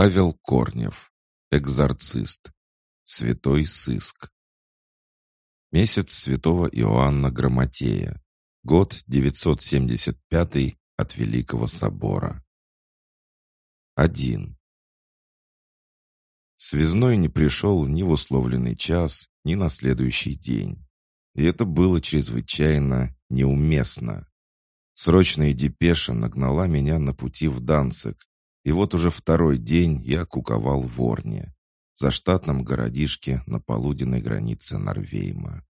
Павел Корнев. Экзорцист. Святой сыск. Месяц святого Иоанна Грамотея. Год 975 от Великого Собора. 1. Связной не пришел ни в условленный час, ни на следующий день. И это было чрезвычайно неуместно. Срочная депеша нагнала меня на пути в Данцик, и вот уже второй день я куковал в Орне, за штатном городишке на полуденной границе Норвейма.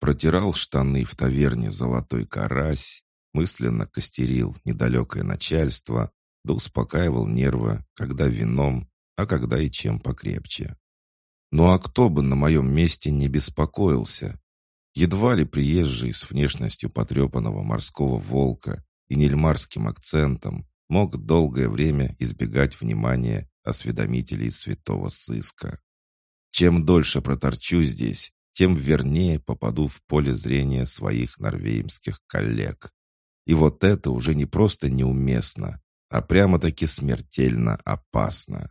Протирал штаны в таверне «Золотой карась», мысленно костерил недалекое начальство, да успокаивал нервы, когда вином, а когда и чем покрепче. Ну а кто бы на моем месте не беспокоился? Едва ли приезжий с внешностью потрепанного морского волка и нельмарским акцентом мог долгое время избегать внимания осведомителей святого сыска. Чем дольше проторчу здесь, тем вернее попаду в поле зрения своих норвеймских коллег. И вот это уже не просто неуместно, а прямо-таки смертельно опасно.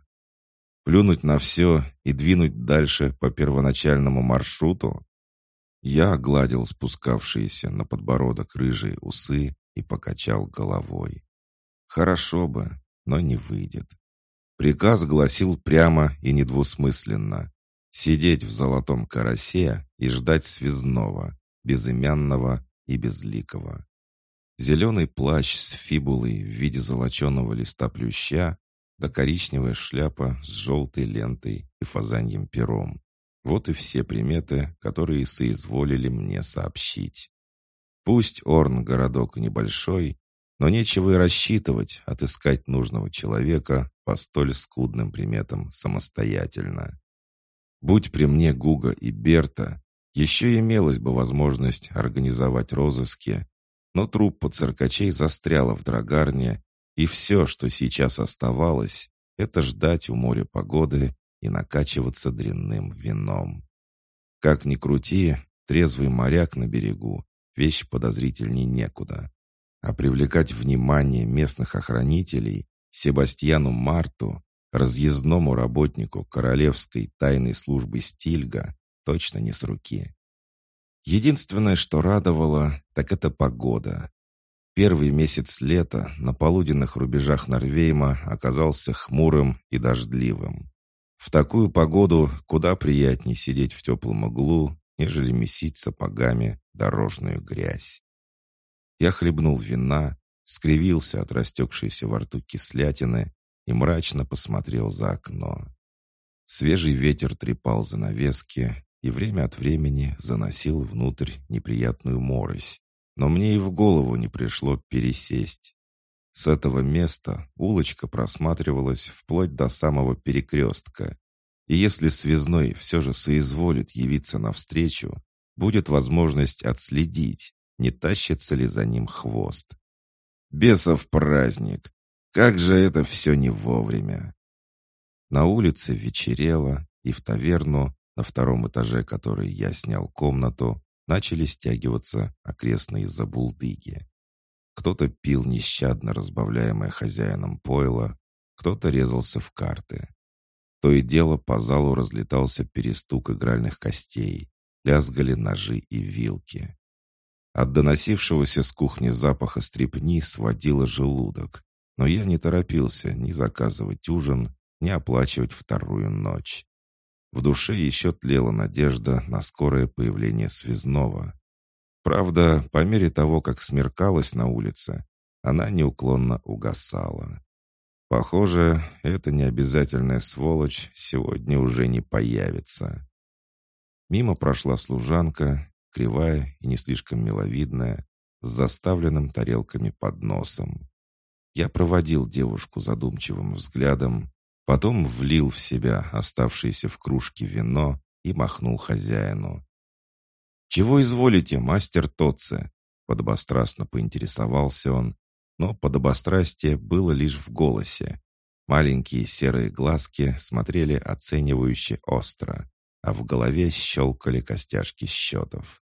Плюнуть на все и двинуть дальше по первоначальному маршруту? Я гладил спускавшиеся на подбородок рыжие усы и покачал головой. Хорошо бы, но не выйдет. Приказ гласил прямо и недвусмысленно. Сидеть в золотом карасе и ждать связного, безымянного и безликого. Зеленый плащ с фибулой в виде золоченого листа плюща да коричневая шляпа с желтой лентой и фазаньем пером. Вот и все приметы, которые соизволили мне сообщить. Пусть Орн городок небольшой, но нечего и рассчитывать отыскать нужного человека по столь скудным приметам самостоятельно. Будь при мне Гуга и Берта, еще имелась бы возможность организовать розыски, но труппа циркачей застряла в драгарне, и все, что сейчас оставалось, это ждать у моря погоды и накачиваться дрянным вином. Как ни крути, трезвый моряк на берегу — вещь подозрительней некуда. А привлекать внимание местных охранителей Себастьяну Марту, разъездному работнику Королевской тайной службы Стильга, точно не с руки. Единственное, что радовало, так это погода. Первый месяц лета на полуденных рубежах Норвейма оказался хмурым и дождливым. В такую погоду куда приятнее сидеть в теплом углу, нежели месить сапогами дорожную грязь. Я хлебнул вина, скривился от растекшейся во рту кислятины и мрачно посмотрел за окно. Свежий ветер трепал занавески и время от времени заносил внутрь неприятную морось, но мне и в голову не пришло пересесть. С этого места улочка просматривалась вплоть до самого перекрестка. И если связной все же соизволит явиться навстречу, будет возможность отследить, не тащится ли за ним хвост. Бесов праздник! Как же это все не вовремя! На улице вечерело, и в таверну, на втором этаже которой я снял комнату, начали стягиваться окрестные забулдыги. Кто-то пил нещадно разбавляемое хозяином пойло, кто-то резался в карты. То и дело по залу разлетался перестук игральных костей, лязгали ножи и вилки. От доносившегося с кухни запаха стрепни сводило желудок, но я не торопился ни заказывать ужин, ни оплачивать вторую ночь. В душе еще тлела надежда на скорое появление связного. Правда, по мере того, как смеркалось на улице, она неуклонно угасала. Похоже, эта необязательная сволочь сегодня уже не появится. Мимо прошла служанка, кривая и не слишком миловидная, с заставленным тарелками под носом. Я проводил девушку задумчивым взглядом, потом влил в себя оставшееся в кружке вино и махнул хозяину. «Чего изволите, мастер Тотце?» Подобострастно поинтересовался он, но подобострастие было лишь в голосе. Маленькие серые глазки смотрели оценивающе остро, а в голове щелкали костяшки счетов.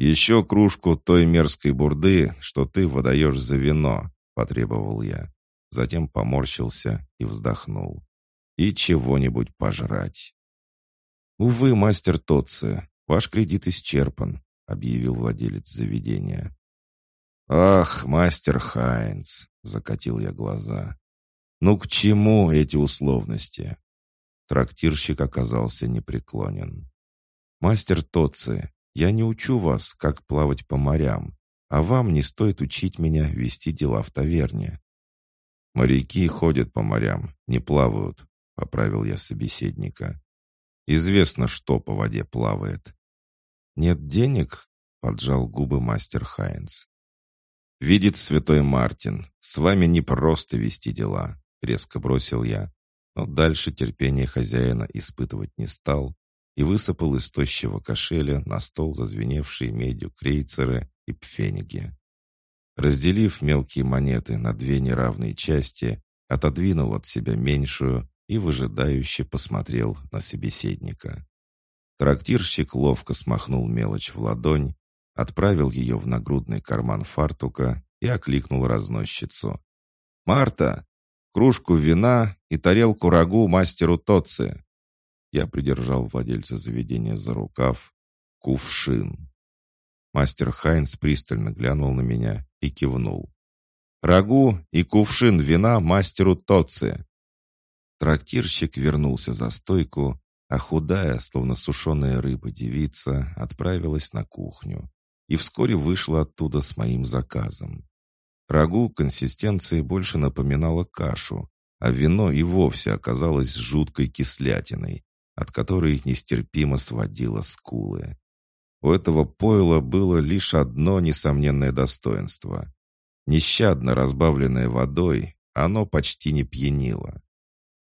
«Еще кружку той мерзкой бурды, что ты выдаешь за вино», — потребовал я. Затем поморщился и вздохнул. и чего-нибудь пожрать. «Увы, мастер Тотце, ваш кредит исчерпан», — объявил владелец заведения. «Ах, мастер Хайнц!» — закатил я глаза. «Ну к чему эти условности?» Трактирщик оказался непреклонен. «Мастер Тотце, я не учу вас, как плавать по морям, а вам не стоит учить меня вести дела в таверне». «Моряки ходят по морям, не плавают», — поправил я собеседника. Известно, что по воде плавает. «Нет денег?» — поджал губы мастер Хайнс. «Видит святой Мартин, с вами не просто вести дела», — резко бросил я, но дальше терпение хозяина испытывать не стал и высыпал из тощего кошеля на стол зазвеневшие медью крейцеры и пфениги. Разделив мелкие монеты на две неравные части, отодвинул от себя меньшую и выжидающе посмотрел на собеседника. Трактирщик ловко смахнул мелочь в ладонь, отправил ее в нагрудный карман фартука и окликнул разносчицу. «Марта, кружку вина и тарелку рагу мастеру Тоци!» Я придержал владельца заведения за рукав. «Кувшин!» Мастер Хайнс пристально глянул на меня и кивнул. «Рагу и кувшин вина мастеру Тоци!» Трактирщик вернулся за стойку, а худая, словно сушеная рыба девица, отправилась на кухню и вскоре вышла оттуда с моим заказом. Рагу консистенции больше напоминало кашу, а вино и вовсе оказалось жуткой кислятиной, от которой нестерпимо сводило скулы. У этого пойла было лишь одно несомненное достоинство. Нещадно разбавленное водой, оно почти не пьянило.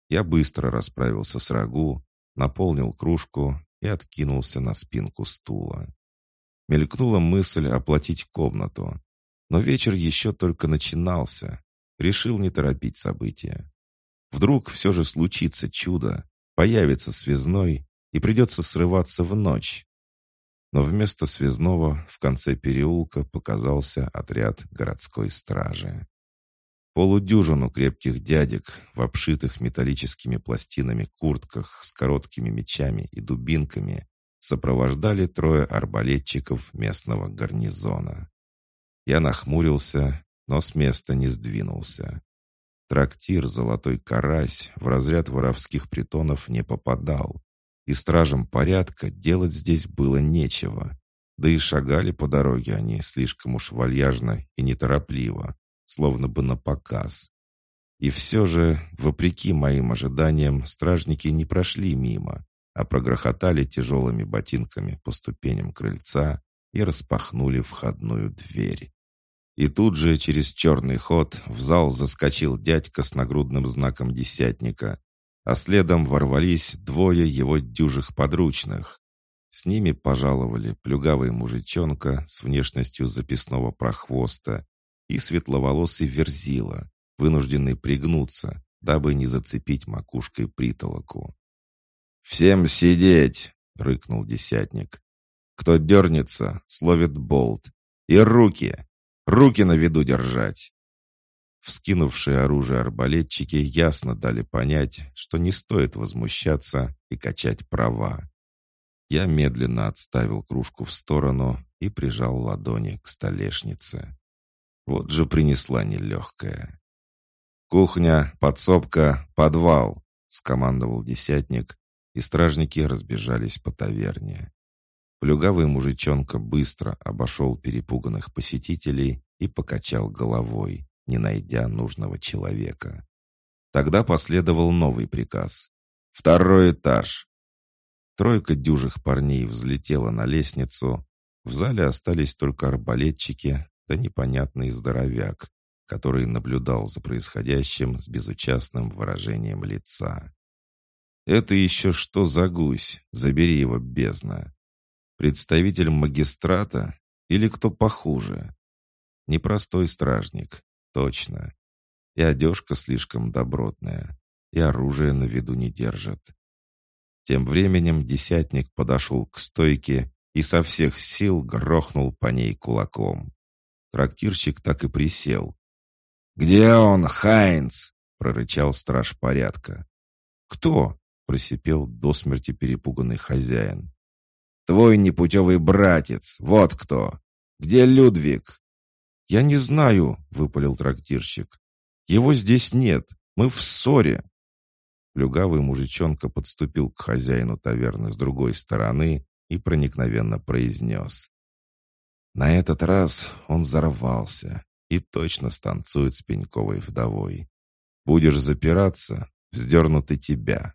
Я быстро расправился с рагу, наполнил кружку и откинулся на спинку стула. Мелькнула мысль оплатить комнату, но вечер еще только начинался. Решил не торопить события. Вдруг все же случится чудо, появится связной и придется срываться в ночь. Но вместо связного в конце переулка показался отряд городской стражи. Полудюжину крепких дядек в обшитых металлическими пластинами куртках с короткими мечами и дубинками сопровождали трое арбалетчиков местного гарнизона. Я нахмурился, но с места не сдвинулся. Трактир «Золотой карась» в разряд воровских притонов не попадал, и стражам порядка делать здесь было нечего. Да и шагали по дороге они слишком уж вальяжно и неторопливо, словно бы на показ. И все же, вопреки моим ожиданиям, стражники не прошли мимо, а прогрохотали тяжелыми ботинками по ступеням крыльца и распахнули входную дверь. И тут же через черный ход в зал заскочил дядька с нагрудным знаком десятника, а следом ворвались двое его дюжих подручных. С ними пожаловали плюгавый мужичонка с внешностью записного прохвоста и светловолосый верзила, вынужденный пригнуться, дабы не зацепить макушкой притолоку. «Всем сидеть!» — рыкнул десятник. «Кто дернется, словит болт. И руки! Руки на виду держать!» Вскинувшие оружие арбалетчики ясно дали понять, что не стоит возмущаться и качать права. Я медленно отставил кружку в сторону и прижал ладони к столешнице. Вот же принесла нелегкая. «Кухня, подсобка, подвал!» — скомандовал десятник, и стражники разбежались по таверне. Плюгавый мужичонка быстро обошел перепуганных посетителей и покачал головой, не найдя нужного человека. Тогда последовал новый приказ. «Второй этаж!» Тройка дюжих парней взлетела на лестницу. В зале остались только арбалетчики, да непонятный здоровяк, который наблюдал за происходящим с безучастным выражением лица. «Это еще что за гусь? Забери его, бездна!» «Представитель магистрата или кто похуже?» «Непростой стражник, точно. И одежка слишком добротная, и оружие на виду не держит». Тем временем десятник подошел к стойке и со всех сил грохнул по ней кулаком. Трактирщик так и присел. «Где он, Хайнц?» — прорычал страж порядка. «Кто?» — просипел до смерти перепуганный хозяин. «Твой непутевый братец, вот кто! Где Людвиг?» «Я не знаю», — выпалил трактирщик. «Его здесь нет, мы в ссоре». Плюгавый мужичонка подступил к хозяину таверны с другой стороны и проникновенно произнес. На этот раз он взорвался и точно станцует с пеньковой вдовой. Будешь запираться, вздернут и тебя.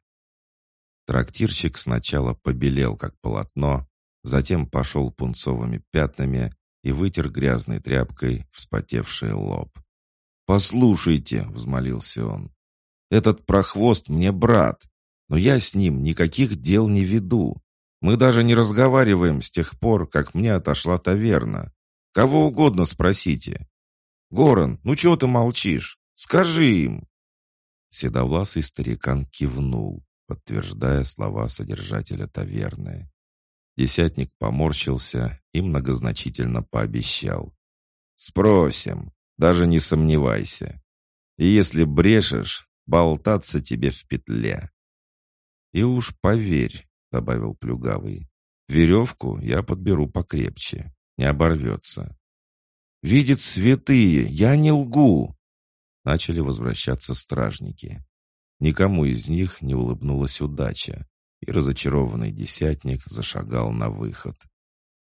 Трактирщик сначала побелел, как полотно, затем пошел пунцовыми пятнами и вытер грязной тряпкой вспотевший лоб. «Послушайте», — взмолился он, — «этот прохвост мне брат, но я с ним никаких дел не веду. Мы даже не разговариваем с тех пор, как мне отошла таверна. Кого угодно спросите. Горан, ну чего ты молчишь? Скажи им!» Седовласый старикан кивнул, подтверждая слова содержателя таверны. Десятник поморщился и многозначительно пообещал. «Спросим, даже не сомневайся. И если брешешь, болтаться тебе в петле». «И уж поверь, — добавил Плюгавый. «Веревку я подберу покрепче, не оборвется». «Видит святые, я не лгу!» Начали возвращаться стражники. Никому из них не улыбнулась удача, и разочарованный десятник зашагал на выход.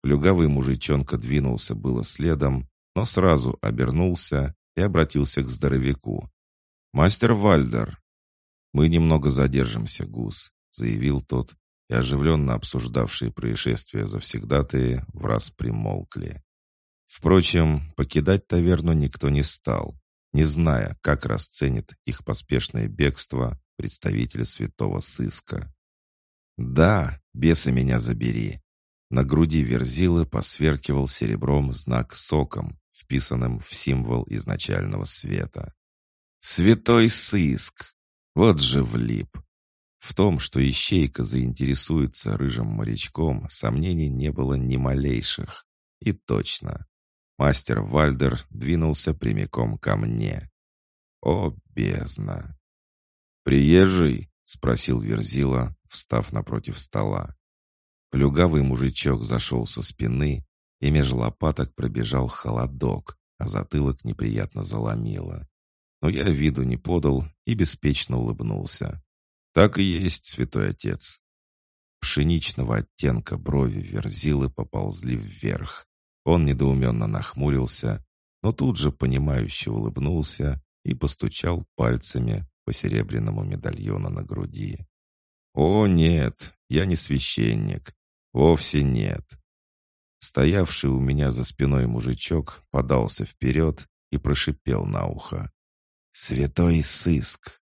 Плюгавый мужичонка двинулся было следом, но сразу обернулся и обратился к здоровяку. «Мастер Вальдер!» «Мы немного задержимся, Гус», — заявил тот и оживленно обсуждавшие происшествия завсегдатые в раз примолкли. Впрочем, покидать таверну никто не стал, не зная, как расценит их поспешное бегство представитель святого сыска. «Да, бесы меня забери!» На груди Верзилы посверкивал серебром знак соком, вписанным в символ изначального света. «Святой сыск! Вот же влип!» В том, что Ищейка заинтересуется рыжим морячком, сомнений не было ни малейших. И точно. Мастер Вальдер двинулся прямиком ко мне. О, бездна! «Приезжий?» — спросил Верзила, встав напротив стола. Плюгавый мужичок зашел со спины, и меж лопаток пробежал холодок, а затылок неприятно заломило. Но я виду не подал и беспечно улыбнулся. «Так и есть, святой отец». Пшеничного оттенка брови Верзилы поползли вверх. Он недоуменно нахмурился, но тут же понимающе улыбнулся и постучал пальцами по серебряному медальону на груди. «О, нет, я не священник. Вовсе нет». Стоявший у меня за спиной мужичок подался вперед и прошипел на ухо. «Святой сыск!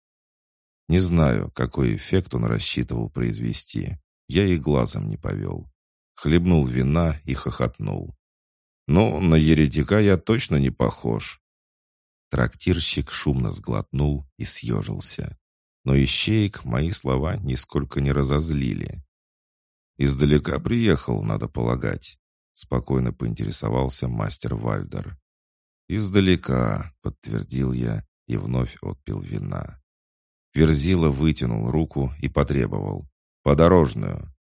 Не знаю, какой эффект он рассчитывал произвести. Я и глазом не повел. Хлебнул вина и хохотнул. «Ну, на еретика я точно не похож». Трактирщик шумно сглотнул и съежился. Но ищеек мои слова нисколько не разозлили. «Издалека приехал, надо полагать», — спокойно поинтересовался мастер Вальдер. «Издалека», — подтвердил я и вновь отпил вина. Верзила вытянул руку и потребовал. «Подорожную».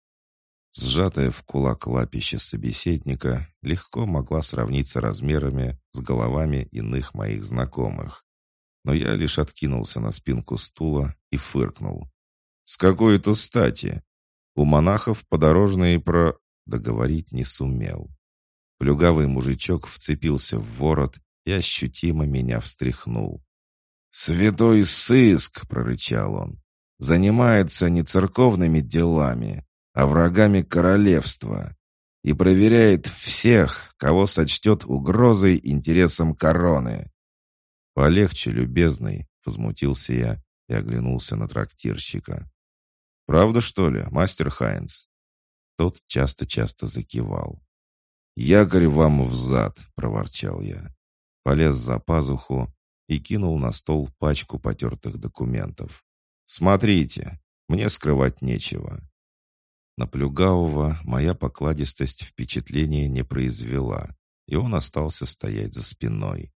Сжатая в кулак лапище собеседника легко могла сравниться размерами с головами иных моих знакомых. Но я лишь откинулся на спинку стула и фыркнул. «С какой это стати? У монахов подорожные про...» Договорить не сумел. Плюгавый мужичок вцепился в ворот и ощутимо меня встряхнул. «Святой сыск!» — прорычал он. «Занимается не церковными делами, а врагами королевства и проверяет всех, кого сочтет угрозой интересам короны». «Полегче, любезный!» — возмутился я и оглянулся на трактирщика. «Правда, что ли, мастер Хайнс?» Тот часто-часто закивал. «Якорь вам взад!» — проворчал я. Полез за пазуху и кинул на стол пачку потертых документов. «Смотрите, мне скрывать нечего». На Плюгавого моя покладистость впечатления не произвела, и он остался стоять за спиной.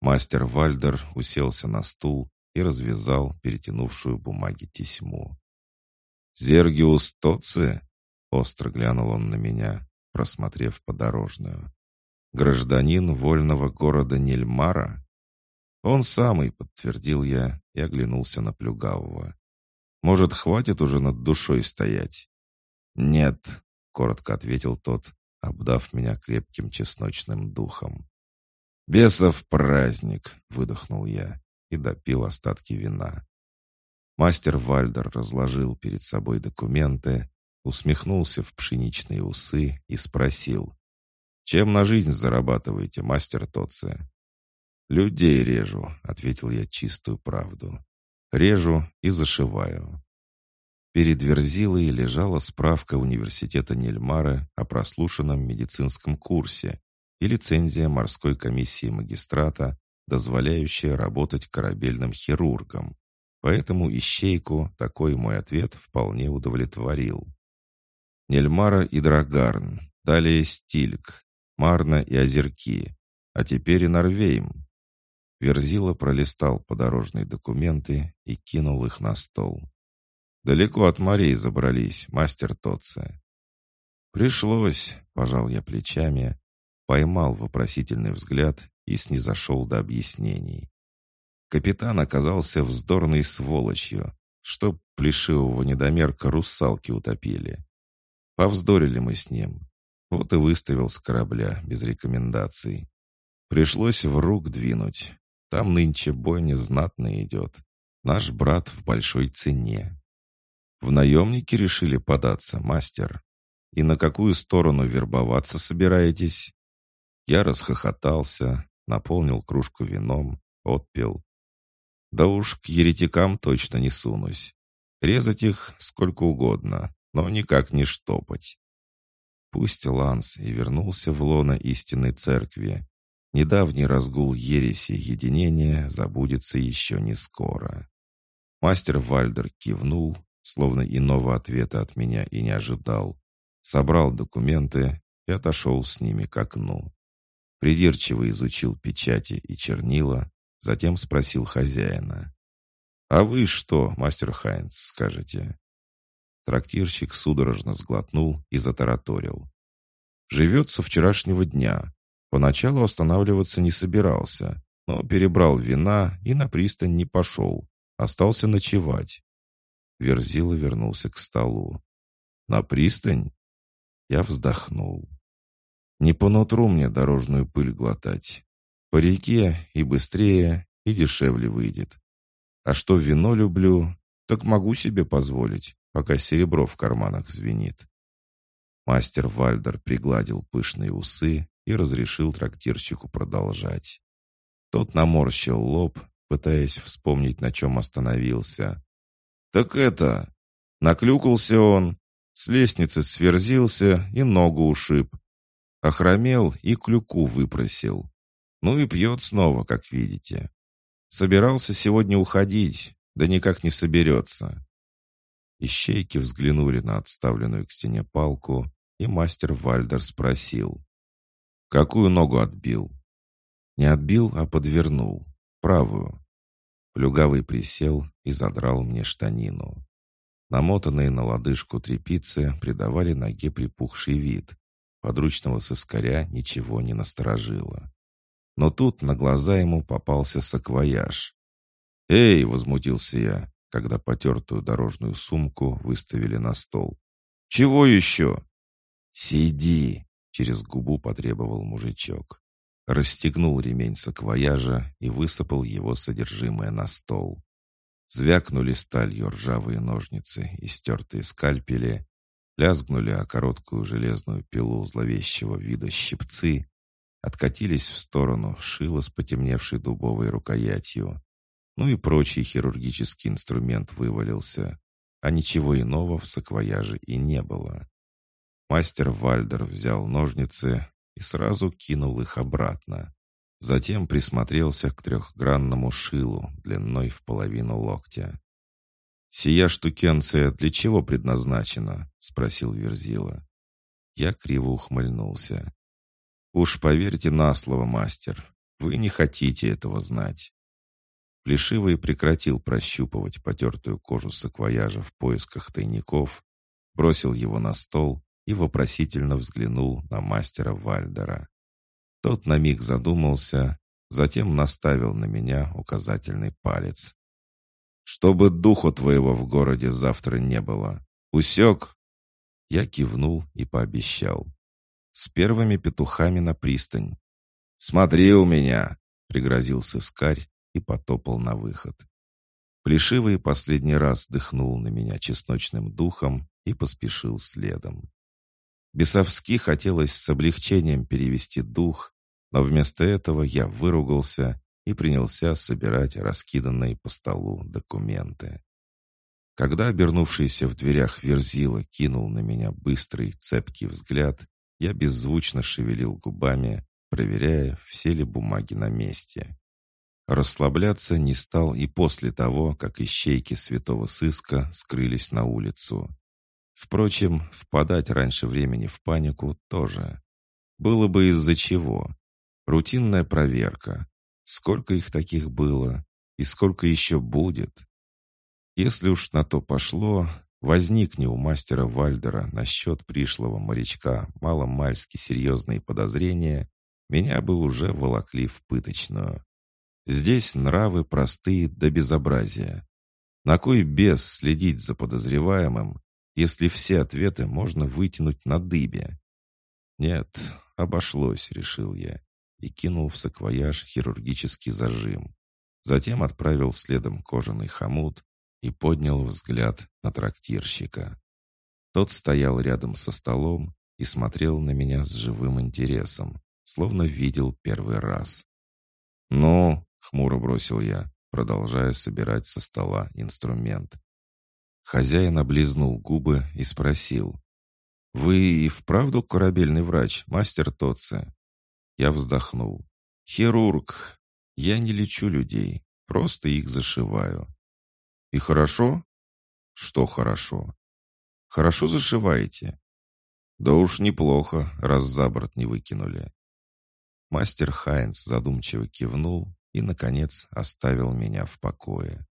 Мастер Вальдер уселся на стул и развязал перетянувшую бумаги тесьму. «Зергиус Тоци?» — остро глянул он на меня, просмотрев подорожную. «Гражданин вольного города Нельмара?» «Он самый», — подтвердил я и оглянулся на Плюгавого. «Может, хватит уже над душой стоять?» «Нет», — коротко ответил тот, обдав меня крепким чесночным духом. «Бесов праздник!» — выдохнул я и допил остатки вина. Мастер Вальдер разложил перед собой документы, усмехнулся в пшеничные усы и спросил, «Чем на жизнь зарабатываете, мастер Тоце?» «Людей режу», — ответил я чистую правду. «Режу и зашиваю». Перед Верзилой лежала справка университета Нельмара о прослушанном медицинском курсе и лицензия морской комиссии магистрата, дозволяющая работать корабельным хирургом. Поэтому ищейку такой мой ответ вполне удовлетворил. Нельмара и Драгарн, далее Стильк, Марна и Озерки, а теперь и Норвейм. Верзила пролистал подорожные документы и кинул их на стол. Далеко от морей забрались, мастер Тотце. Пришлось, пожал я плечами, поймал вопросительный взгляд и снизошел до объяснений. Капитан оказался вздорной сволочью, что плешивого недомерка русалки утопили. Повздорили мы с ним. Вот и выставил с корабля без рекомендаций. Пришлось в рук двинуть. Там нынче бойня знатно идет. Наш брат в большой цене. В наемники решили податься, мастер. И на какую сторону вербоваться собираетесь? Я расхохотался, наполнил кружку вином, отпил. Да уж к еретикам точно не сунусь. Резать их сколько угодно, но никак не штопать. Пусть Ланс и вернулся в лоно истинной церкви. Недавний разгул ереси единения забудется еще не скоро. Мастер Вальдер кивнул, словно иного ответа от меня и не ожидал. Собрал документы и отошел с ними к окну. Придирчиво изучил печати и чернила, затем спросил хозяина. «А вы что, мастер Хайнц, скажете?» Трактирщик судорожно сглотнул и затараторил. «Живет со вчерашнего дня. Поначалу останавливаться не собирался, но перебрал вина и на пристань не пошел. Остался ночевать. Верзила вернулся к столу. «На пристань?» Я вздохнул. «Не по нутру мне дорожную пыль глотать. По реке и быстрее, и дешевле выйдет. А что вино люблю, так могу себе позволить, пока серебро в карманах звенит». Мастер Вальдер пригладил пышные усы и разрешил трактирщику продолжать. Тот наморщил лоб, пытаясь вспомнить, на чем остановился, «Так это...» Наклюкался он, с лестницы сверзился и ногу ушиб. Охромел и клюку выпросил. Ну и пьет снова, как видите. Собирался сегодня уходить, да никак не соберется. Ищейки взглянули на отставленную к стене палку, и мастер Вальдер спросил. «Какую ногу отбил?» «Не отбил, а подвернул. Правую. Плюгавый присел и задрал мне штанину. Намотанные на лодыжку трепицы придавали ноге припухший вид. Подручного соскаря ничего не насторожило. Но тут на глаза ему попался саквояж. «Эй!» — возмутился я, когда потертую дорожную сумку выставили на стол. «Чего еще?» «Сиди!» — через губу потребовал мужичок расстегнул ремень саквояжа и высыпал его содержимое на стол. Звякнули сталью ржавые ножницы и стертые скальпели, лязгнули о короткую железную пилу зловещего вида щипцы, откатились в сторону шило с потемневшей дубовой рукоятью. Ну и прочий хирургический инструмент вывалился, а ничего иного в саквояже и не было. Мастер Вальдер взял ножницы, и сразу кинул их обратно. Затем присмотрелся к трехгранному шилу длиной в половину локтя. «Сия штукенция для чего предназначена?» — спросил Верзила. Я криво ухмыльнулся. «Уж поверьте на слово, мастер, вы не хотите этого знать». Плешивый прекратил прощупывать потертую кожу саквояжа в поисках тайников, бросил его на стол и вопросительно взглянул на мастера Вальдера. Тот на миг задумался, затем наставил на меня указательный палец. «Чтобы духу твоего в городе завтра не было. Усек?» Я кивнул и пообещал. «С первыми петухами на пристань». «Смотри у меня!» — пригрозил сыскарь и потопал на выход. Плешивый последний раз дыхнул на меня чесночным духом и поспешил следом. Бесовски хотелось с облегчением перевести дух, но вместо этого я выругался и принялся собирать раскиданные по столу документы. Когда обернувшийся в дверях Верзила кинул на меня быстрый, цепкий взгляд, я беззвучно шевелил губами, проверяя, все ли бумаги на месте. Расслабляться не стал и после того, как ищейки святого сыска скрылись на улицу. Впрочем, впадать раньше времени в панику тоже. Было бы из-за чего. Рутинная проверка. Сколько их таких было? И сколько еще будет? Если уж на то пошло, возникне у мастера Вальдера насчет пришлого морячка маломальски серьезные подозрения, меня бы уже волокли в пыточную. Здесь нравы простые до безобразия. На кой бес следить за подозреваемым, если все ответы можно вытянуть на дыбе? Нет, обошлось, решил я, и кинул в саквояж хирургический зажим. Затем отправил следом кожаный хомут и поднял взгляд на трактирщика. Тот стоял рядом со столом и смотрел на меня с живым интересом, словно видел первый раз. «Ну, Хмуро бросил я, продолжая собирать со стола инструмент. Хозяин облизнул губы и спросил. «Вы и вправду корабельный врач, мастер Тоце?» Я вздохнул. «Хирург. Я не лечу людей, просто их зашиваю». «И хорошо?» «Что хорошо?» «Хорошо зашиваете?» «Да уж неплохо, раз за борт не выкинули». Мастер Хайнц задумчиво кивнул и, наконец, оставил меня в покое.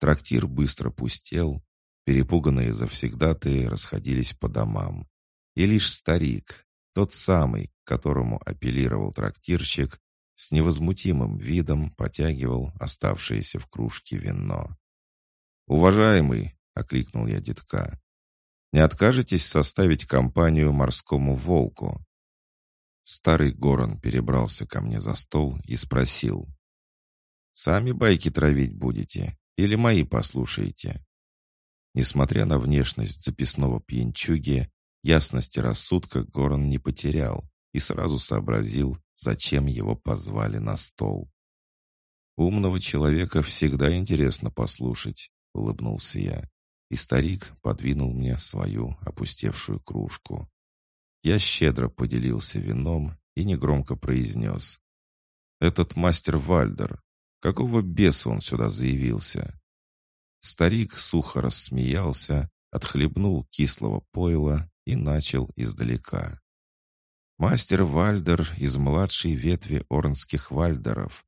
Трактир быстро пустел, перепуганные завсегдатые расходились по домам. И лишь старик, тот самый, к которому апеллировал трактирщик, с невозмутимым видом потягивал оставшееся в кружке вино. «Уважаемый!» — окликнул я детка. «Не откажетесь составить компанию морскому волку?» Старый Горон перебрался ко мне за стол и спросил. Сами байки травить будете или мои послушаете?» Несмотря на внешность записного пьянчуги, ясности рассудка Горан не потерял и сразу сообразил, зачем его позвали на стол. «Умного человека всегда интересно послушать», — улыбнулся я, и старик подвинул мне свою опустевшую кружку. Я щедро поделился вином и негромко произнес. «Этот мастер Вальдер, Какого беса он сюда заявился? Старик сухо рассмеялся, отхлебнул кислого пойла и начал издалека. «Мастер Вальдер из младшей ветви орнских вальдеров.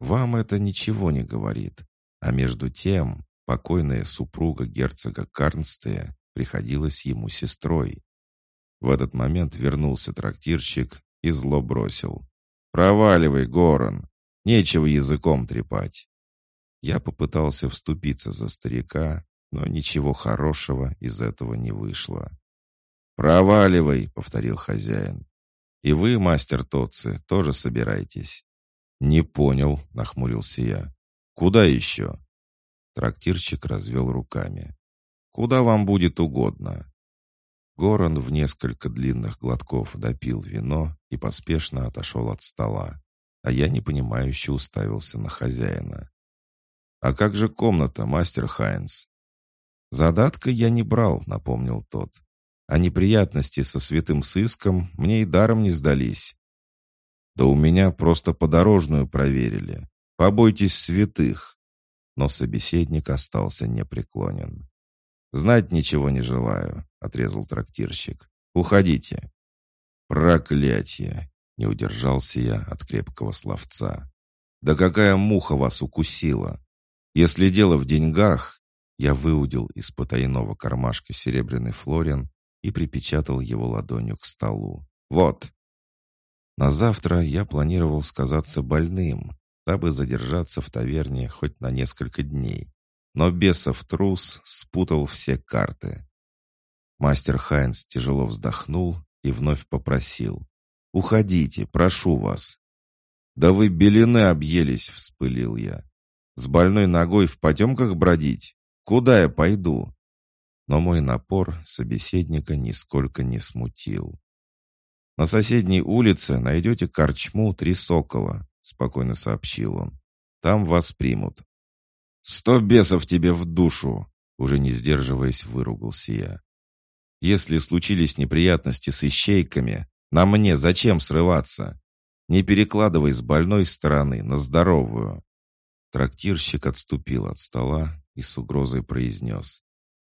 Вам это ничего не говорит, а между тем покойная супруга герцога Карнстея приходилась ему сестрой. В этот момент вернулся трактирщик и зло бросил. «Проваливай, Горан! Нечего языком трепать. Я попытался вступиться за старика, но ничего хорошего из этого не вышло. «Проваливай», — повторил хозяин. «И вы, мастер Тоци, тоже собирайтесь». «Не понял», — нахмурился я. «Куда еще?» Трактирщик развел руками. «Куда вам будет угодно». Горан в несколько длинных глотков допил вино и поспешно отошел от стола а я непонимающе уставился на хозяина. «А как же комната, мастер Хайнс?» «Задатка я не брал», — напомнил тот. «А неприятности со святым сыском мне и даром не сдались». «Да у меня просто подорожную проверили. Побойтесь святых». Но собеседник остался непреклонен. «Знать ничего не желаю», — отрезал трактирщик. «Уходите». «Проклятие! Не удержался я от крепкого словца. Да какая муха вас укусила? Если дело в деньгах, я выудил из потайного кармашка серебряный флорин и припечатал его ладонью к столу. Вот. На завтра я планировал сказаться больным, дабы задержаться в таверне хоть на несколько дней. Но бесов трус спутал все карты. Мастер Хайнс тяжело вздохнул и вновь попросил. «Уходите, прошу вас». «Да вы белины объелись», — вспылил я. «С больной ногой в потемках бродить? Куда я пойду?» Но мой напор собеседника нисколько не смутил. «На соседней улице найдете корчму «Три сокола», — спокойно сообщил он. «Там вас примут». «Сто бесов тебе в душу!» — уже не сдерживаясь, выругался я. «Если случились неприятности с ищейками, на мне зачем срываться? Не перекладывай с больной стороны на здоровую». Трактирщик отступил от стола и с угрозой произнес.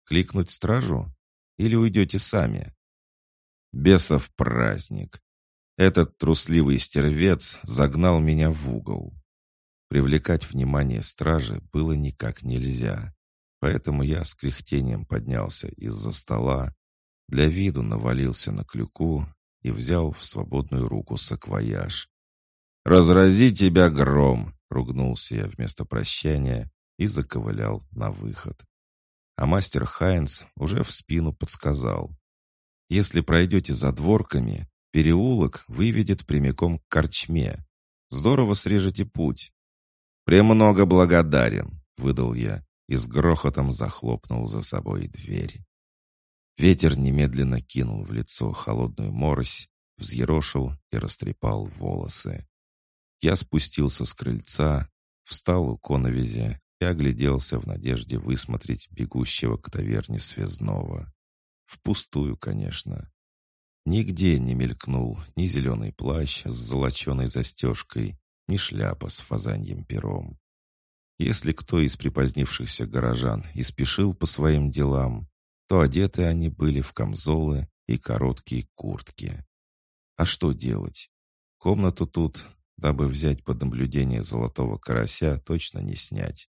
«Кликнуть стражу? Или уйдете сами?» «Бесов праздник! Этот трусливый стервец загнал меня в угол. Привлекать внимание стражи было никак нельзя, поэтому я с кряхтением поднялся из-за стола, для виду навалился на клюку и взял в свободную руку саквояж. «Разрази тебя гром!» — ругнулся я вместо прощания и заковылял на выход. А мастер Хайнс уже в спину подсказал. «Если пройдете за дворками, переулок выведет прямиком к корчме. Здорово срежете путь». «Премного благодарен», — выдал я и с грохотом захлопнул за собой дверь. Ветер немедленно кинул в лицо холодную морось, взъерошил и растрепал волосы. Я спустился с крыльца, встал у коновизи и огляделся в надежде высмотреть бегущего к таверне связного. Впустую, конечно. Нигде не мелькнул ни зеленый плащ с золоченой застежкой, ни шляпа с фазаньем пером. Если кто из припозднившихся горожан и спешил по своим делам, то одеты они были в камзолы и короткие куртки. А что делать? Комнату тут, дабы взять под наблюдение золотого карася, точно не снять.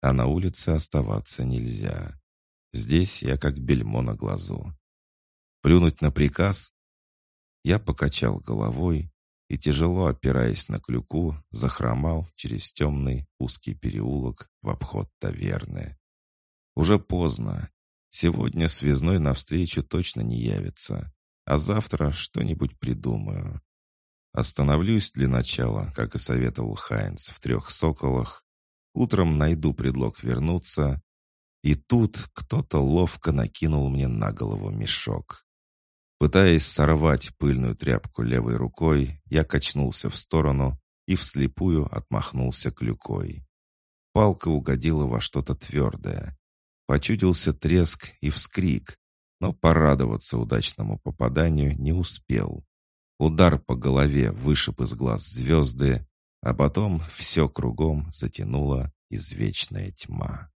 А на улице оставаться нельзя. Здесь я как бельмо на глазу. Плюнуть на приказ? Я покачал головой и, тяжело опираясь на клюку, захромал через темный узкий переулок в обход таверны. Уже поздно, Сегодня связной навстречу точно не явится, а завтра что-нибудь придумаю. Остановлюсь для начала, как и советовал Хайнц, в трех соколах. Утром найду предлог вернуться. И тут кто-то ловко накинул мне на голову мешок. Пытаясь сорвать пыльную тряпку левой рукой, я качнулся в сторону и вслепую отмахнулся клюкой. Палка угодила во что-то твердое. Почудился треск и вскрик, но порадоваться удачному попаданию не успел. Удар по голове вышиб из глаз звезды, а потом все кругом затянула извечная тьма.